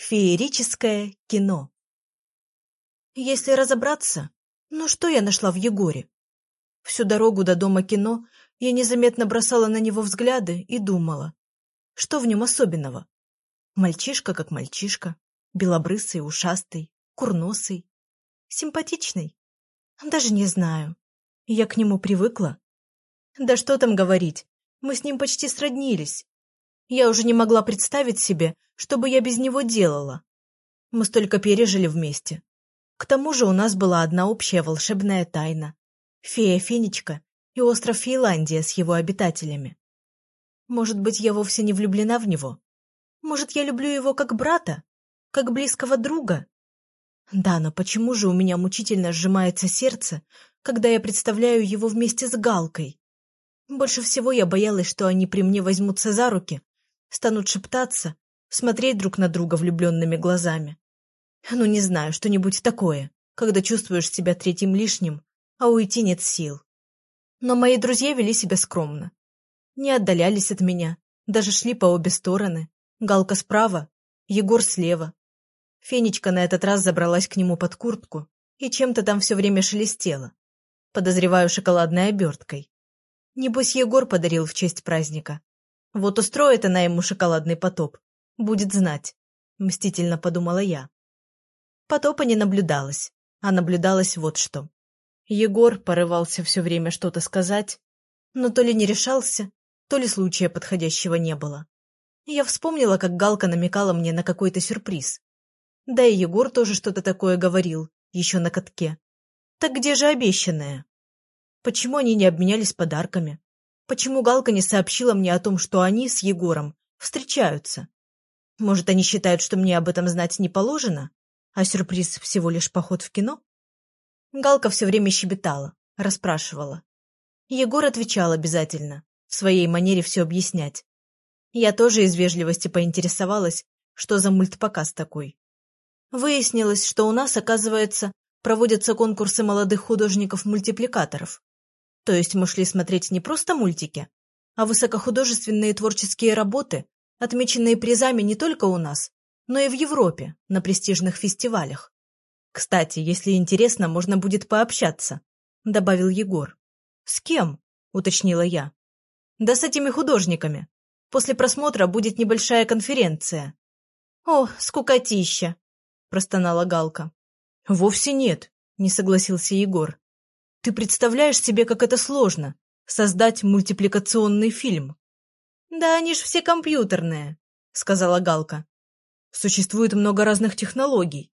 Феерическое кино. Если разобраться, ну что я нашла в Егоре? Всю дорогу до дома кино я незаметно бросала на него взгляды и думала, что в нем особенного? Мальчишка как мальчишка, белобрысый, ушастый, курносый, симпатичный. Даже не знаю. Я к нему привыкла. Да что там говорить, мы с ним почти сроднились. Я уже не могла представить себе, что бы я без него делала. Мы столько пережили вместе. К тому же у нас была одна общая волшебная тайна. Фея Фенечка и остров Фейландия с его обитателями. Может быть, я вовсе не влюблена в него? Может, я люблю его как брата? Как близкого друга? Да, но почему же у меня мучительно сжимается сердце, когда я представляю его вместе с Галкой? Больше всего я боялась, что они при мне возьмутся за руки станут шептаться, смотреть друг на друга влюбленными глазами. Ну, не знаю, что-нибудь такое, когда чувствуешь себя третьим лишним, а уйти нет сил. Но мои друзья вели себя скромно. Не отдалялись от меня, даже шли по обе стороны. Галка справа, Егор слева. Фенечка на этот раз забралась к нему под куртку и чем-то там все время шелестела. Подозреваю шоколадной оберткой. Небось, Егор подарил в честь праздника. Вот устроит она ему шоколадный потоп. Будет знать, мстительно подумала я. Потопа не наблюдалось, а наблюдалось вот что. Егор порывался все время что-то сказать, но то ли не решался, то ли случая подходящего не было. Я вспомнила, как Галка намекала мне на какой-то сюрприз. Да и Егор тоже что-то такое говорил, еще на катке. Так где же обещанное? Почему они не обменялись подарками? Почему Галка не сообщила мне о том, что они с Егором встречаются? Может, они считают, что мне об этом знать не положено, а сюрприз всего лишь поход в кино? Галка все время щебетала, расспрашивала. Егор отвечал обязательно, в своей манере все объяснять. Я тоже из вежливости поинтересовалась, что за мультпоказ такой. Выяснилось, что у нас, оказывается, проводятся конкурсы молодых художников-мультипликаторов. То есть мы шли смотреть не просто мультики, а высокохудожественные творческие работы, отмеченные призами не только у нас, но и в Европе, на престижных фестивалях. «Кстати, если интересно, можно будет пообщаться», — добавил Егор. «С кем?» — уточнила я. «Да с этими художниками. После просмотра будет небольшая конференция». «О, скукотища!» — простонала Галка. «Вовсе нет», — не согласился Егор. Ты представляешь себе, как это сложно — создать мультипликационный фильм? «Да они ж все компьютерные», — сказала Галка. «Существует много разных технологий.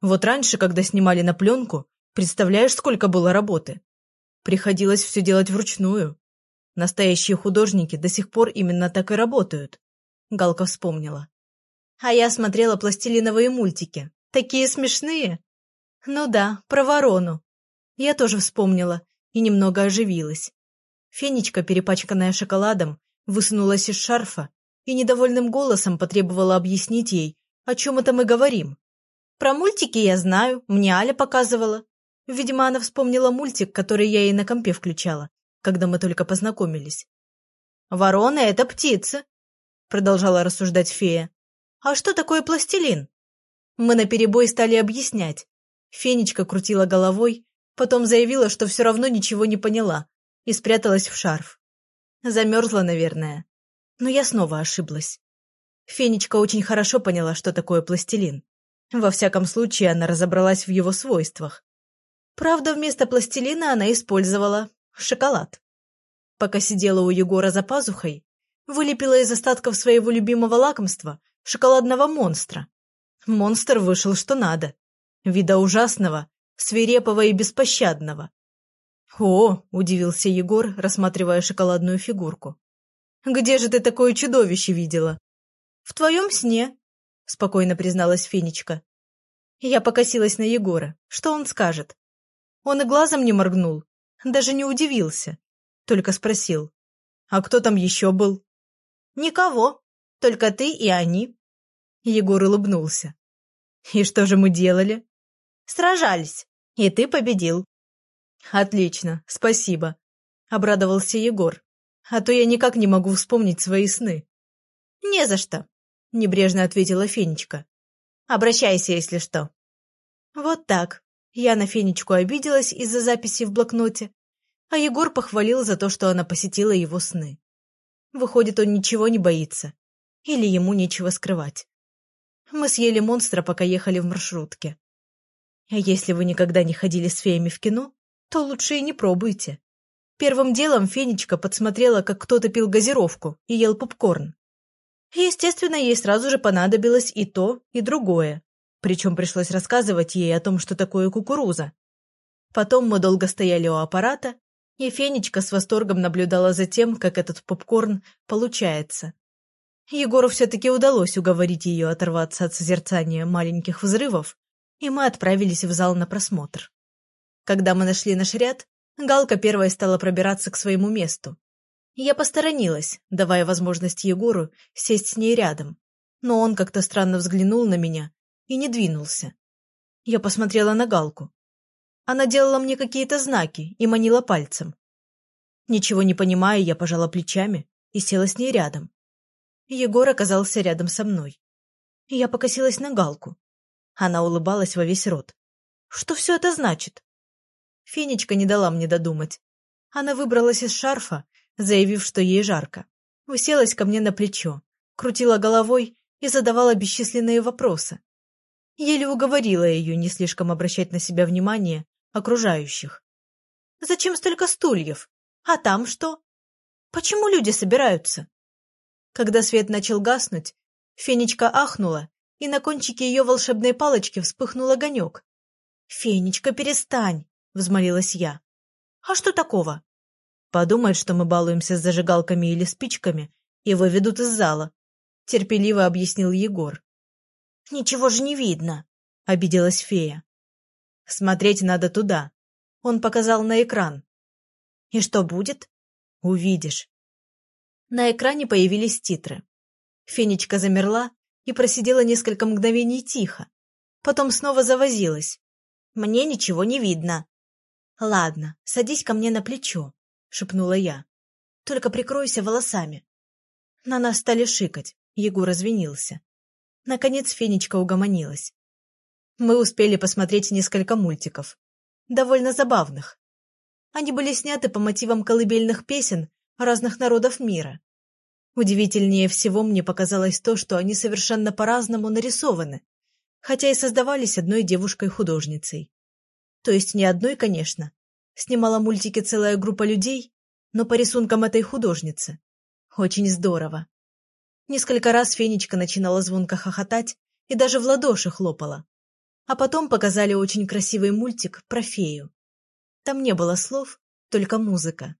Вот раньше, когда снимали на пленку, представляешь, сколько было работы? Приходилось все делать вручную. Настоящие художники до сих пор именно так и работают», — Галка вспомнила. «А я смотрела пластилиновые мультики. Такие смешные!» «Ну да, про ворону», я тоже вспомнила и немного оживилась. Фенечка, перепачканная шоколадом, высунулась из шарфа и недовольным голосом потребовала объяснить ей, о чем это мы говорим. Про мультики я знаю, мне Аля показывала. Видимо, она вспомнила мультик, который я ей на компе включала, когда мы только познакомились. «Ворона — это птица», — продолжала рассуждать фея. «А что такое пластилин?» Мы наперебой стали объяснять. Фенечка крутила головой, Потом заявила, что все равно ничего не поняла и спряталась в шарф. Замерзла, наверное. Но я снова ошиблась. Фенечка очень хорошо поняла, что такое пластилин. Во всяком случае, она разобралась в его свойствах. Правда, вместо пластилина она использовала шоколад. Пока сидела у Егора за пазухой, вылепила из остатков своего любимого лакомства шоколадного монстра. Монстр вышел что надо. Вида ужасного, свирепого и беспощадного. «О!» — удивился Егор, рассматривая шоколадную фигурку. «Где же ты такое чудовище видела?» «В твоем сне», — спокойно призналась Фенечка. Я покосилась на Егора. Что он скажет? Он и глазом не моргнул, даже не удивился, только спросил. «А кто там еще был?» «Никого, только ты и они». Егор улыбнулся. «И что же мы делали?» Сражались, и ты победил. Отлично, спасибо, обрадовался Егор. А то я никак не могу вспомнить свои сны. Не за что, небрежно ответила Фенечка. Обращайся, если что. Вот так. Я на Фенечку обиделась из-за записи в блокноте, а Егор похвалил за то, что она посетила его сны. Выходит, он ничего не боится. Или ему нечего скрывать. Мы съели монстра, пока ехали в маршрутке. А если вы никогда не ходили с феями в кино, то лучше и не пробуйте. Первым делом Фенечка подсмотрела, как кто-то пил газировку и ел попкорн. Естественно, ей сразу же понадобилось и то, и другое. Причем пришлось рассказывать ей о том, что такое кукуруза. Потом мы долго стояли у аппарата, и Фенечка с восторгом наблюдала за тем, как этот попкорн получается. Егору все-таки удалось уговорить ее оторваться от созерцания маленьких взрывов, и мы отправились в зал на просмотр. Когда мы нашли наш ряд, Галка первая стала пробираться к своему месту. Я посторонилась, давая возможность Егору сесть с ней рядом, но он как-то странно взглянул на меня и не двинулся. Я посмотрела на Галку. Она делала мне какие-то знаки и манила пальцем. Ничего не понимая, я пожала плечами и села с ней рядом. Егор оказался рядом со мной. Я покосилась на Галку. Она улыбалась во весь рот. Что все это значит? Фенечка не дала мне додумать. Она выбралась из шарфа, заявив, что ей жарко. Уселась ко мне на плечо, крутила головой и задавала бесчисленные вопросы. Еле уговорила ее не слишком обращать на себя внимание окружающих. «Зачем столько стульев? А там что? Почему люди собираются?» Когда свет начал гаснуть, Фенечка ахнула, и на кончике ее волшебной палочки вспыхнул огонек. «Фенечка, перестань!» — взмолилась я. «А что такого?» «Подумают, что мы балуемся с зажигалками или спичками, и выведут из зала», — терпеливо объяснил Егор. «Ничего же не видно», — обиделась фея. «Смотреть надо туда». Он показал на экран. «И что будет?» «Увидишь». На экране появились титры. Фенечка замерла и просидела несколько мгновений тихо. Потом снова завозилась. «Мне ничего не видно». «Ладно, садись ко мне на плечо», — шепнула я. «Только прикройся волосами». На нас стали шикать. Егор развинился. Наконец Фенечка угомонилась. Мы успели посмотреть несколько мультиков. Довольно забавных. Они были сняты по мотивам колыбельных песен разных народов мира. Удивительнее всего мне показалось то, что они совершенно по-разному нарисованы, хотя и создавались одной девушкой-художницей. То есть не одной, конечно. Снимала мультики целая группа людей, но по рисункам этой художницы. Очень здорово. Несколько раз Фенечка начинала звонко хохотать и даже в ладоши хлопала. А потом показали очень красивый мультик про фею. Там не было слов, только музыка.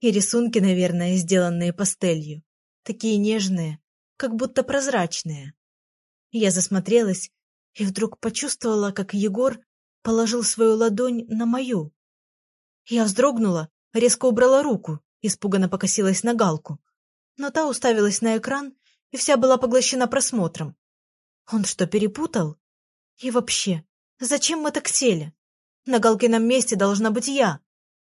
И рисунки, наверное, сделанные пастелью. Такие нежные, как будто прозрачные. Я засмотрелась и вдруг почувствовала, как Егор положил свою ладонь на мою. Я вздрогнула, резко убрала руку, испуганно покосилась на Галку но та уставилась на экран и вся была поглощена просмотром. Он что, перепутал? И вообще, зачем мы так сели? На Галкином месте должна быть я.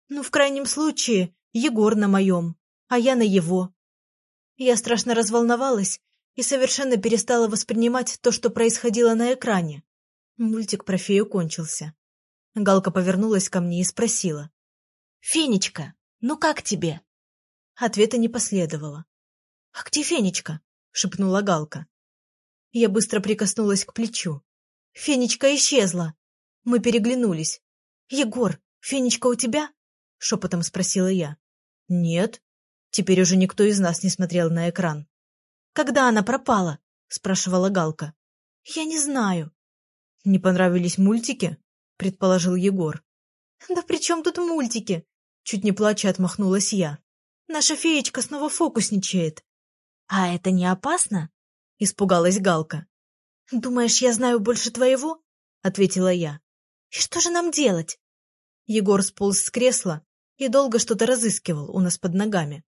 Ну, в крайнем случае, Егор на моем, а я на его. Я страшно разволновалась и совершенно перестала воспринимать то, что происходило на экране. Мультик про фею кончился. Галка повернулась ко мне и спросила. «Фенечка, ну как тебе?» Ответа не последовало. «А где Фенечка?» — шепнула Галка. Я быстро прикоснулась к плечу. «Фенечка исчезла!» Мы переглянулись. «Егор, Фенечка у тебя?» — шепотом спросила я. «Нет». Теперь уже никто из нас не смотрел на экран. «Когда она пропала?» — спрашивала Галка. «Я не знаю». «Не понравились мультики?» — предположил Егор. «Да при чем тут мультики?» Чуть не плача отмахнулась я. «Наша феечка снова фокусничает. «А это не опасно?» — испугалась Галка. «Думаешь, я знаю больше твоего?» — ответила я. «И что же нам делать?» Егор сполз с кресла и долго что-то разыскивал у нас под ногами.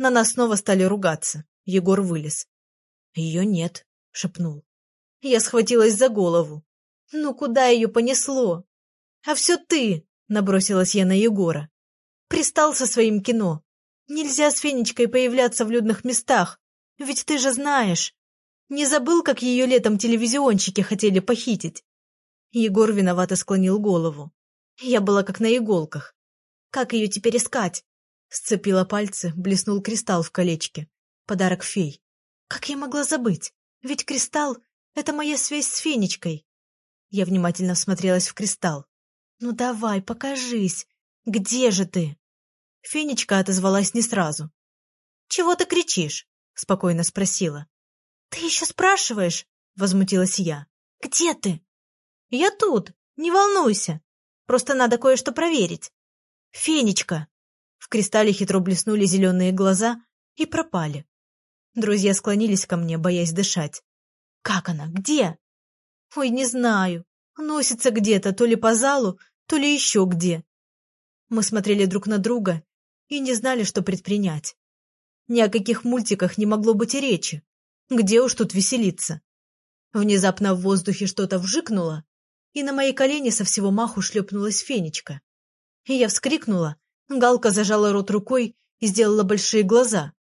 На нас снова стали ругаться. Егор вылез. «Ее нет», — шепнул. Я схватилась за голову. «Ну куда ее понесло?» «А все ты!» — набросилась я на Егора. «Пристал со своим кино. Нельзя с Фенечкой появляться в людных местах. Ведь ты же знаешь. Не забыл, как ее летом телевизионщики хотели похитить? Егор виновато склонил голову. Я была как на иголках. Как ее теперь искать? Сцепила пальцы, блеснул кристалл в колечке. Подарок фей. Как я могла забыть? Ведь кристалл — это моя связь с Фенечкой. Я внимательно всмотрелась в кристалл. «Ну давай, покажись. Где же ты?» Фенечка отозвалась не сразу. «Чего ты кричишь?» — спокойно спросила. «Ты еще спрашиваешь?» — возмутилась я. «Где ты?» «Я тут, не волнуйся. Просто надо кое-что проверить». «Фенечка!» В кристалле хитро блеснули зеленые глаза и пропали. Друзья склонились ко мне, боясь дышать. «Как она? Где?» «Ой, не знаю. Носится где-то, то ли по залу, то ли еще где». Мы смотрели друг на друга и не знали, что предпринять. Ни о каких мультиках не могло быть и речи. Где уж тут веселиться? Внезапно в воздухе что-то вжикнуло, и на мои колени со всего маху шлепнулась фенечка. И я вскрикнула, Галка зажала рот рукой и сделала большие глаза.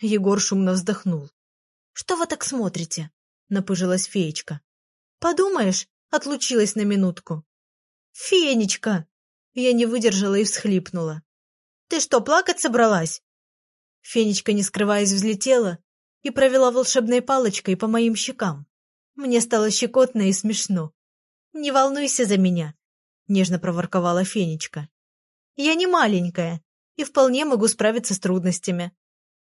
Егор шумно вздохнул. — Что вы так смотрите? — напыжилась феечка. — Подумаешь, отлучилась на минутку. — Фенечка! Я не выдержала и всхлипнула. — Ты что, плакать собралась? Фенечка, не скрываясь, взлетела и провела волшебной палочкой по моим щекам. Мне стало щекотно и смешно. «Не волнуйся за меня», — нежно проворковала Фенечка. «Я не маленькая и вполне могу справиться с трудностями».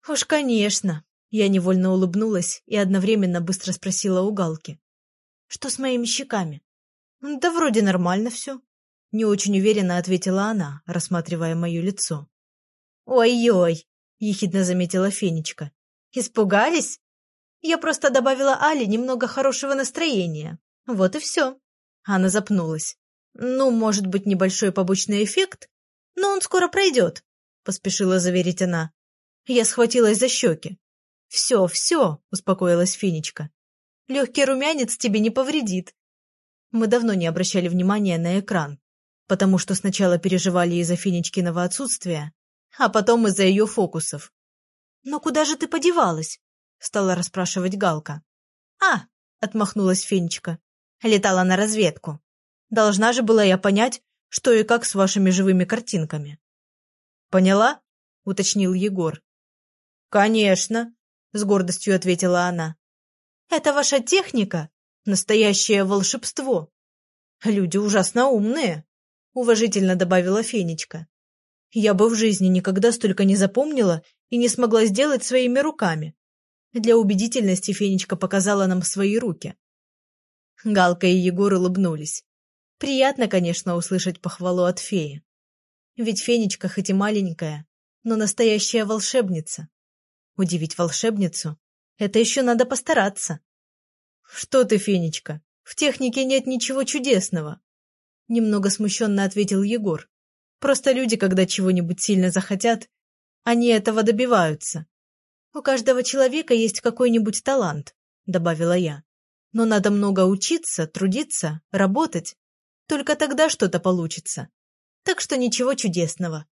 «Уж, конечно», — я невольно улыбнулась и одновременно быстро спросила у Галки. «Что с моими щеками?» «Да вроде нормально все», — не очень уверенно ответила она, рассматривая мое лицо. «Ой-ой», — ехидно заметила Фенечка. Испугались? Я просто добавила Але немного хорошего настроения. Вот и все. Она запнулась. Ну, может быть, небольшой побочный эффект, но он скоро пройдет, поспешила заверить она. Я схватилась за щеки. Все, все, успокоилась Финичка. Легкий румянец тебе не повредит. Мы давно не обращали внимания на экран, потому что сначала переживали из-за Финичкиного отсутствия, а потом из-за ее фокусов. «Но куда же ты подевалась?» — стала расспрашивать Галка. «А!» — отмахнулась Фенечка. «Летала на разведку. Должна же была я понять, что и как с вашими живыми картинками». «Поняла?» — уточнил Егор. «Конечно!» — с гордостью ответила она. «Это ваша техника? Настоящее волшебство!» «Люди ужасно умные!» — уважительно добавила Фенечка. «Я бы в жизни никогда столько не запомнила и не смогла сделать своими руками. Для убедительности Фенечка показала нам свои руки. Галка и Егор улыбнулись. Приятно, конечно, услышать похвалу от феи. Ведь Фенечка хоть и маленькая, но настоящая волшебница. Удивить волшебницу — это еще надо постараться. Что ты, Фенечка, в технике нет ничего чудесного. Немного смущенно ответил Егор. Просто люди, когда чего-нибудь сильно захотят, они этого добиваются. У каждого человека есть какой-нибудь талант, добавила я. Но надо много учиться, трудиться, работать. Только тогда что-то получится. Так что ничего чудесного.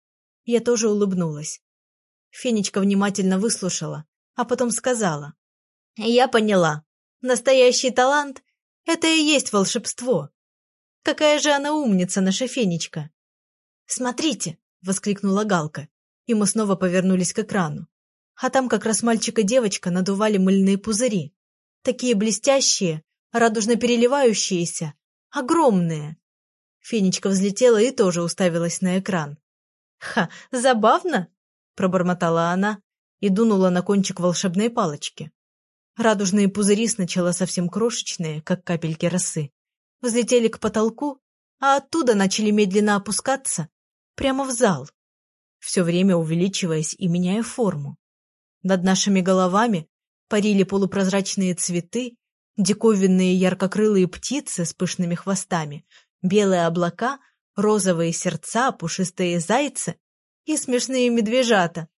Я тоже улыбнулась. Фенечка внимательно выслушала, а потом сказала. Я поняла. Настоящий талант — это и есть волшебство. Какая же она умница, наша Фенечка. «Смотрите!» — воскликнула Галка и мы снова повернулись к экрану. А там как раз мальчик и девочка надували мыльные пузыри. Такие блестящие, радужно переливающиеся, огромные. Фенечка взлетела и тоже уставилась на экран. «Ха, забавно!» — пробормотала она и дунула на кончик волшебной палочки. Радужные пузыри, сначала совсем крошечные, как капельки росы, взлетели к потолку, а оттуда начали медленно опускаться прямо в зал все время увеличиваясь и меняя форму. Над нашими головами парили полупрозрачные цветы, диковинные яркокрылые птицы с пышными хвостами, белые облака, розовые сердца, пушистые зайцы и смешные медвежата.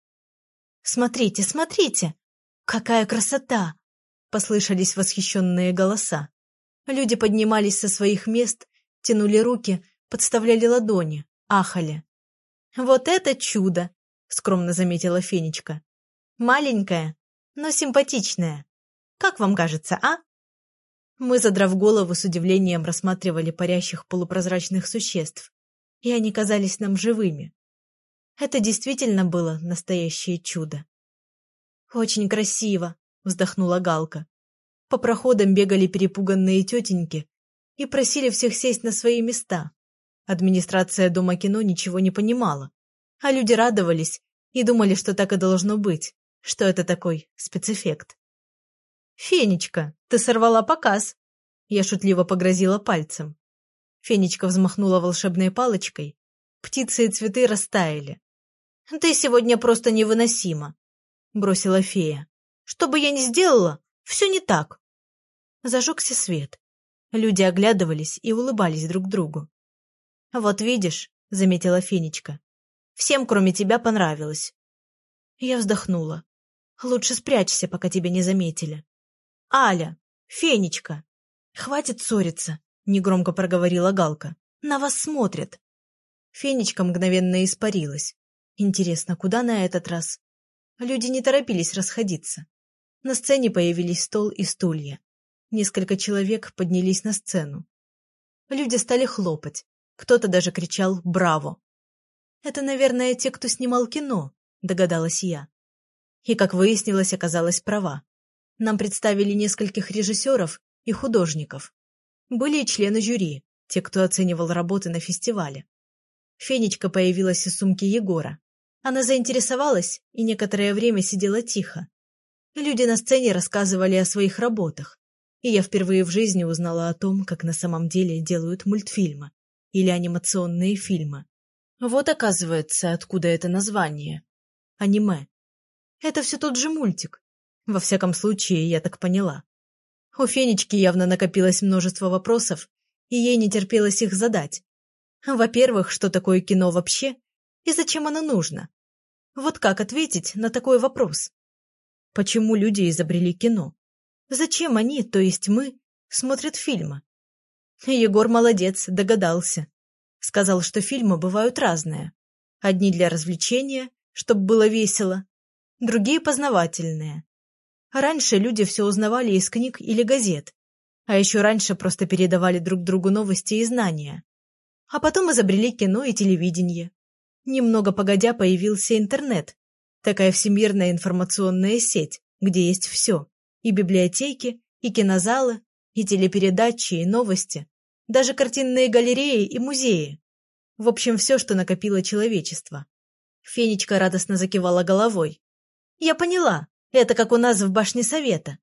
«Смотрите, смотрите! Какая красота!» — послышались восхищенные голоса. Люди поднимались со своих мест, тянули руки, подставляли ладони, ахали. «Вот это чудо!» — скромно заметила Фенечка. «Маленькая, но симпатичная. Как вам кажется, а?» Мы, задрав голову, с удивлением рассматривали парящих полупрозрачных существ, и они казались нам живыми. Это действительно было настоящее чудо. «Очень красиво», — вздохнула Галка. По проходам бегали перепуганные тетеньки и просили всех сесть на свои места. Администрация Дома кино ничего не понимала, а люди радовались и думали, что так и должно быть, что это такой спецэффект. «Фенечка, ты сорвала показ!» Я шутливо погрозила пальцем. Фенечка взмахнула волшебной палочкой. Птицы и цветы растаяли. «Ты сегодня просто невыносима!» Бросила фея. «Что бы я ни сделала, все не так!» Зажегся свет. Люди оглядывались и улыбались друг другу. «Вот видишь», — заметила Фенечка, — «всем, кроме тебя, понравилось». Я вздохнула. «Лучше спрячься, пока тебя не заметили». «Аля! Фенечка!» «Хватит ссориться!» — негромко проговорила Галка. «На вас смотрят!» Фенечка мгновенно испарилась. Интересно, куда на этот раз? Люди не торопились расходиться. На сцене появились стол и стулья. Несколько человек поднялись на сцену. Люди стали хлопать. Кто-то даже кричал «Браво!». «Это, наверное, те, кто снимал кино», — догадалась я. И, как выяснилось, оказалась права. Нам представили нескольких режиссеров и художников. Были и члены жюри, те, кто оценивал работы на фестивале. Фенечка появилась из сумки Егора. Она заинтересовалась и некоторое время сидела тихо. Люди на сцене рассказывали о своих работах, и я впервые в жизни узнала о том, как на самом деле делают мультфильмы или анимационные фильмы. Вот оказывается, откуда это название. Аниме. Это все тот же мультик, во всяком случае, я так поняла. У Фенечки явно накопилось множество вопросов, и ей не терпелось их задать. Во-первых, что такое кино вообще и зачем оно нужно? Вот как ответить на такой вопрос? Почему люди изобрели кино? Зачем они, то есть мы, смотрят фильмы? Егор молодец, догадался. Сказал, что фильмы бывают разные. Одни для развлечения, чтобы было весело, другие познавательные. Раньше люди все узнавали из книг или газет, а еще раньше просто передавали друг другу новости и знания. А потом изобрели кино и телевидение. Немного погодя появился интернет, такая всемирная информационная сеть, где есть все – и библиотеки, и кинозалы, и телепередачи, и новости, даже картинные галереи и музеи. В общем, все, что накопило человечество. Фенечка радостно закивала головой. «Я поняла. Это как у нас в башне совета.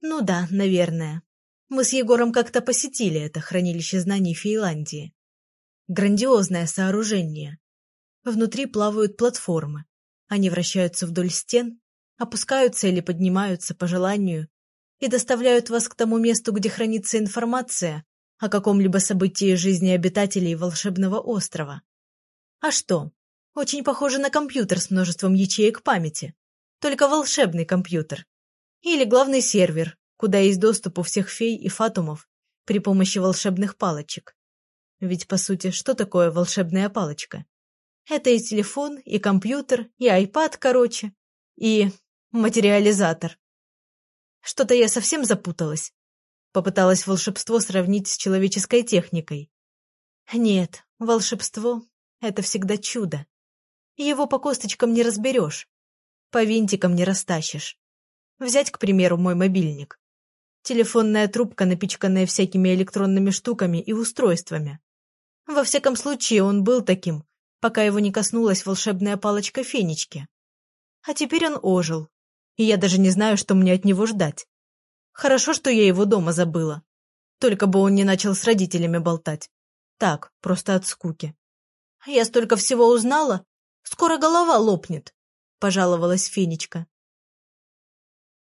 Ну да, наверное. Мы с Егором как-то посетили это хранилище знаний Финляндии. Грандиозное сооружение. Внутри плавают платформы. Они вращаются вдоль стен, опускаются или поднимаются по желанию и доставляют вас к тому месту, где хранится информация о каком-либо событии жизни обитателей волшебного острова. А что? Очень похоже на компьютер с множеством ячеек памяти только волшебный компьютер. Или главный сервер, куда есть доступ у всех фей и фатумов при помощи волшебных палочек. Ведь, по сути, что такое волшебная палочка? Это и телефон, и компьютер, и айпад, короче, и материализатор. Что-то я совсем запуталась. Попыталась волшебство сравнить с человеческой техникой. Нет, волшебство — это всегда чудо. Его по косточкам не разберешь по винтикам не растащишь. Взять, к примеру, мой мобильник. Телефонная трубка, напичканная всякими электронными штуками и устройствами. Во всяком случае, он был таким, пока его не коснулась волшебная палочка Фенечки. А теперь он ожил, и я даже не знаю, что мне от него ждать. Хорошо, что я его дома забыла. Только бы он не начал с родителями болтать. Так, просто от скуки. Я столько всего узнала, скоро голова лопнет пожаловалась Фенечка.